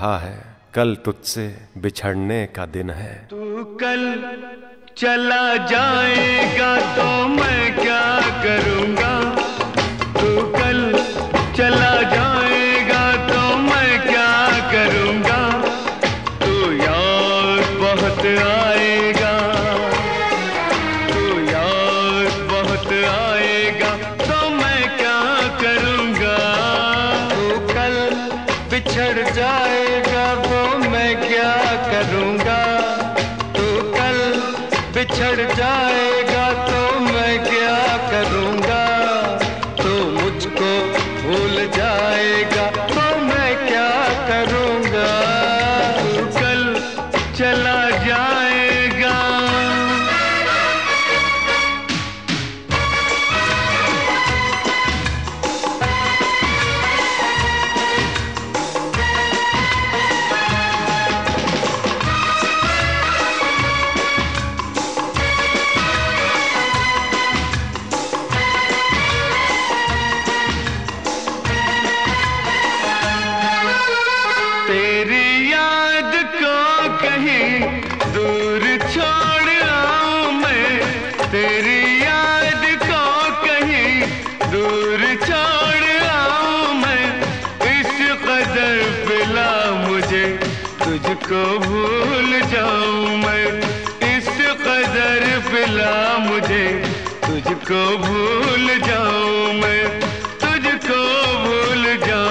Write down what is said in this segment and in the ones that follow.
रहा है, कल तुझसे बिछड़ने का दिन है। तू कल चला जाएगा तो मैं क्या करूँगा? तू कल चला जाएगा तो मैं क्या करूँगा? तू यार बहुत आएगा। तू यार बहुत आएगा तो मैं क्या करूँगा? तू कल बिछड़ जाएगा जाएगा। तेरी याद को कहीं तुझको भूल जाऊँ मैं, इस कदर पिला मुझे। तुझको भूल जाऊँ मैं, तुझको भूल जाऊँ।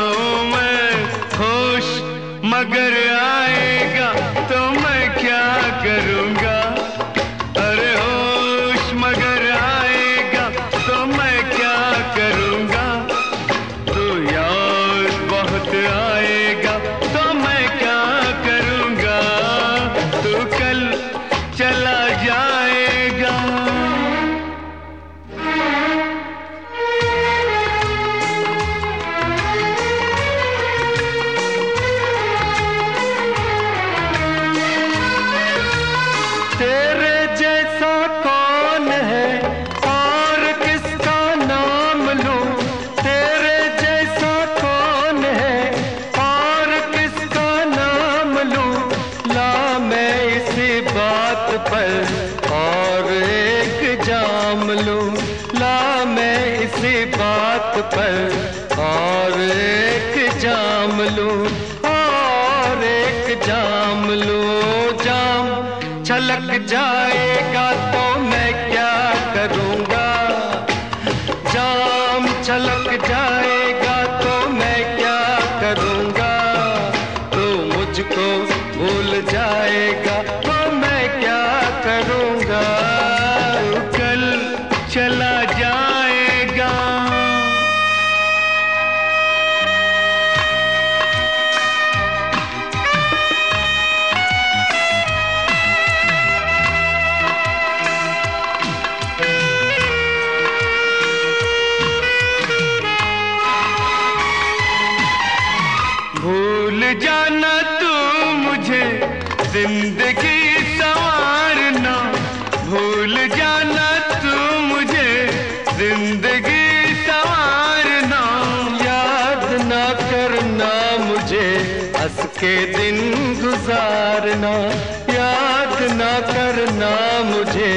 पर और एक जाम लूँ, ला मैं इसी बात पर। और एक जाम लूँ, और एक जाम लूँ, जाम। छलक जाएगा तो मैं क्या करूँगा? जाम छलक ज़िंदगी संवारना, भूल जाना तू मुझे। ज़िंदगी संवारना, याद ना करना मुझे। हंस के दिन गुजारना, याद ना करना मुझे।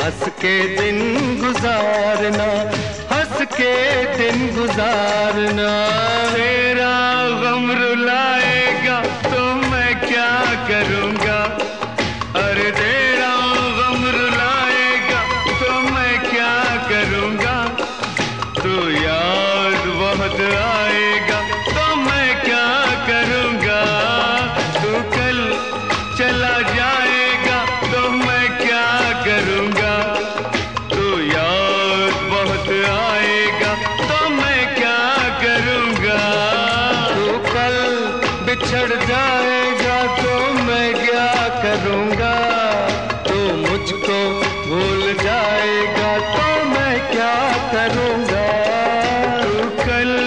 हंस के दिन गुजारना, हंस के दिन गुजारना। मेरा गम क्या करूँगा। अरे तेरा गम रुलाएगा तो मैं क्या करूँगा? तो याद बहुत आएगा तो मैं क्या करूँगा? तू कल चला जाएगा तो मैं क्या करूँगा? तू याद बहुत आएगा तो मैं क्या करूँगा? तू कल बिछड़ जाएगा मैं क्या करूँगा? तो मुझको भूल जाएगा तो मैं क्या करूँगा? कल